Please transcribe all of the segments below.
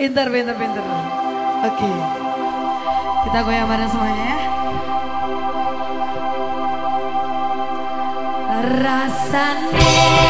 Pinter, pinter, pinter. Oke. Kita goyang bareng semuanya ya. Rasanya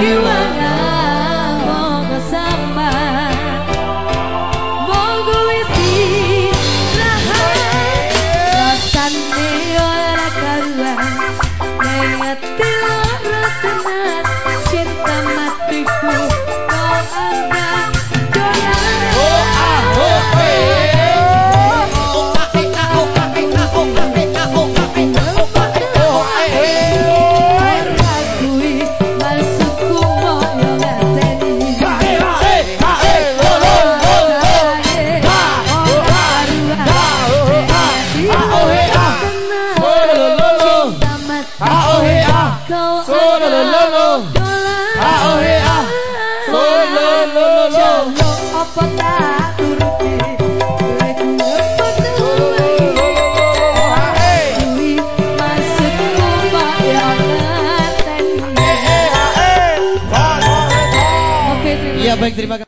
You Iya baik terima kasih.